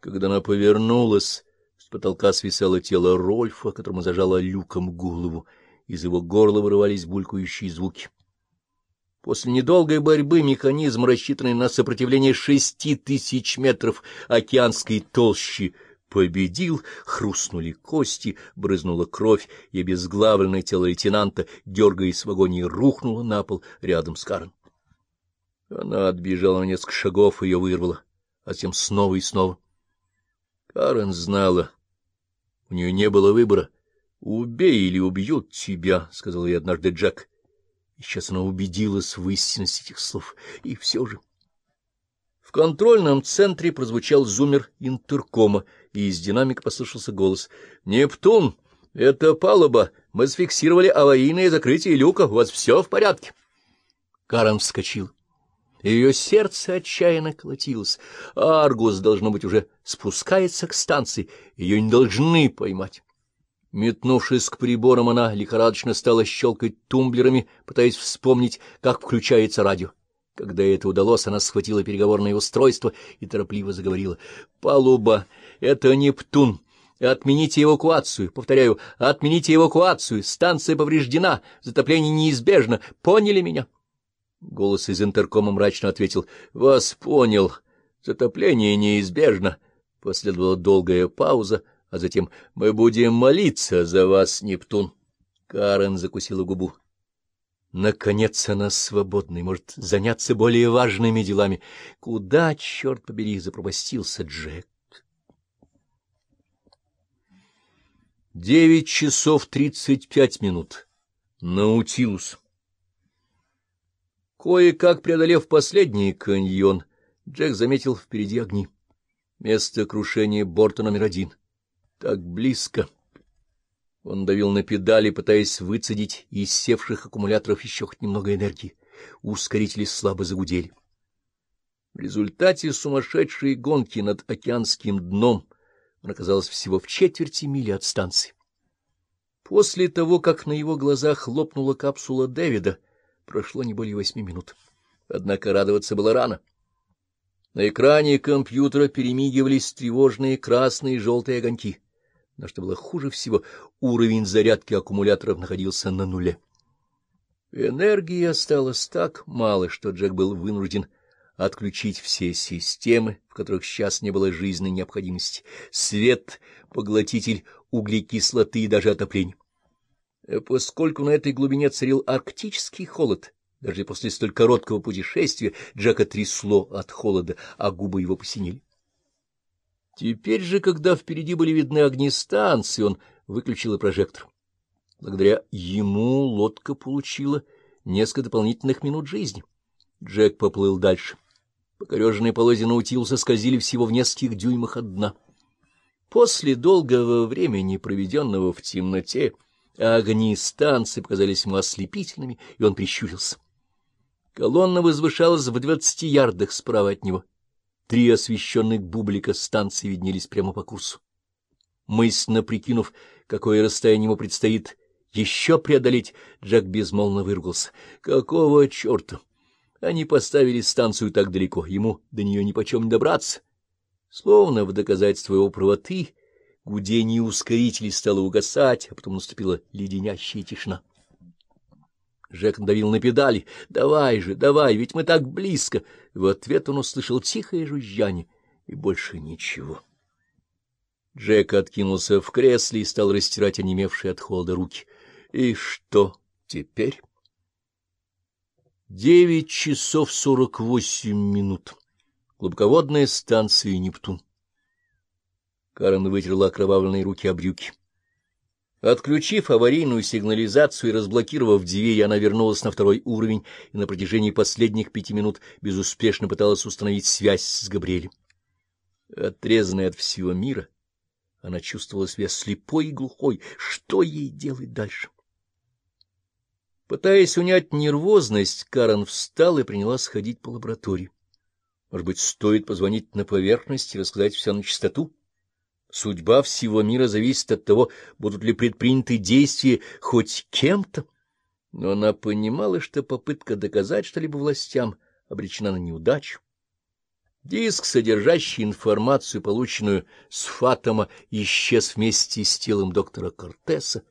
Когда она повернулась, с потолка свисало тело Рольфа, которому зажало люком голову. Из его горла вырывались булькающие звуки. После недолгой борьбы механизм, рассчитанный на сопротивление шести тысяч метров океанской толщи, победил, хрустнули кости, брызнула кровь, и обезглавленное тело лейтенанта, дергаясь в агонии, рухнуло на пол рядом с Карен. Она отбежала на несколько шагов ее вырвала, а затем снова и снова. Карен знала. У нее не было выбора. «Убей или убьют тебя», — сказал ей однажды Джек. И сейчас она убедилась в истинности этих слов. И все же... В контрольном центре прозвучал зумер интеркома, и из динамика послышался голос. «Нептун, это палуба. Мы зафиксировали аварийное закрытие люка. У вас все в порядке?» Карен вскочил. Ее сердце отчаянно колотилось. Аргус, должно быть, уже спускается к станции. Ее не должны поймать. Метнувшись к приборам, она лихорадочно стала щелкать тумблерами, пытаясь вспомнить, как включается радио. Когда это удалось, она схватила переговорное устройство и торопливо заговорила. — Палуба, это Нептун. Отмените эвакуацию. Повторяю, отмените эвакуацию. Станция повреждена. Затопление неизбежно. Поняли меня? — Голос из интеркома мрачно ответил. — Вас понял. Затопление неизбежно. Последовала долгая пауза, а затем «Мы будем молиться за вас, Нептун». Карен закусила губу. Наконец она свободна и может заняться более важными делами. Куда, черт побери, запропастился Джек? Девять часов тридцать пять минут. Наутилус. Кое-как преодолев последний каньон, Джек заметил впереди огни. Место крушения борта номер один. Так близко. Он давил на педали, пытаясь выцедить из севших аккумуляторов еще хоть немного энергии. Ускорители слабо загудели. В результате сумасшедшей гонки над океанским дном он оказался всего в четверти мили от станции. После того, как на его глазах лопнула капсула Дэвида, Прошло не более восьми минут. Однако радоваться было рано. На экране компьютера перемигивались тревожные красные и желтые огоньки. Но что было хуже всего, уровень зарядки аккумуляторов находился на нуле. Энергии осталось так мало, что Джек был вынужден отключить все системы, в которых сейчас не было жизненной необходимости, свет, поглотитель углекислоты и даже отопление. Э, поскольку на этой глубине царил арктический холод, даже после столь короткого путешествия Джека трясло от холода, а губы его посинели. Теперь же, когда впереди были видны огни станции, он выключил и прожектор. Благодаря ему лодка получила несколько дополнительных минут жизни. Джек поплыл дальше. Покореженные полозья Наутилуса скользили всего в нескольких дюймах от дна. После долгого времени, проведенного в темноте, а огни станции показались ему ослепительными, и он прищурился. Колонна возвышалась в двадцати ярдах справа от него. Три освещенных бублика станции виднелись прямо по курсу. Мысленно прикинув, какое расстояние ему предстоит еще преодолеть, Джек безмолвно выругался. Какого черта? Они поставили станцию так далеко, ему до нее нипочем не добраться. Словно в доказательство его правоты, Гудение ускорителей стало угасать, а потом наступила леденящая тишина. Жек надавил на педали. «Давай же, давай, ведь мы так близко!» В ответ он услышал тихое жужжание и больше ничего. Джек откинулся в кресле и стал растирать онемевшие от холода руки. «И что теперь?» Девять часов сорок восемь минут. Глубоководная станция «Нептун». Карен вытерла окровавленные руки о брюки. Отключив аварийную сигнализацию и разблокировав дверь, она вернулась на второй уровень и на протяжении последних пяти минут безуспешно пыталась установить связь с Габриэлем. Отрезанная от всего мира, она чувствовала себя слепой и глухой. Что ей делать дальше? Пытаясь унять нервозность, Карен встала и принялась ходить по лаборатории. Может быть, стоит позвонить на поверхность и рассказать все на чистоту? Судьба всего мира зависит от того, будут ли предприняты действия хоть кем-то. Но она понимала, что попытка доказать что-либо властям обречена на неудачу. Диск, содержащий информацию, полученную с Фатома, исчез вместе с телом доктора Кортеса,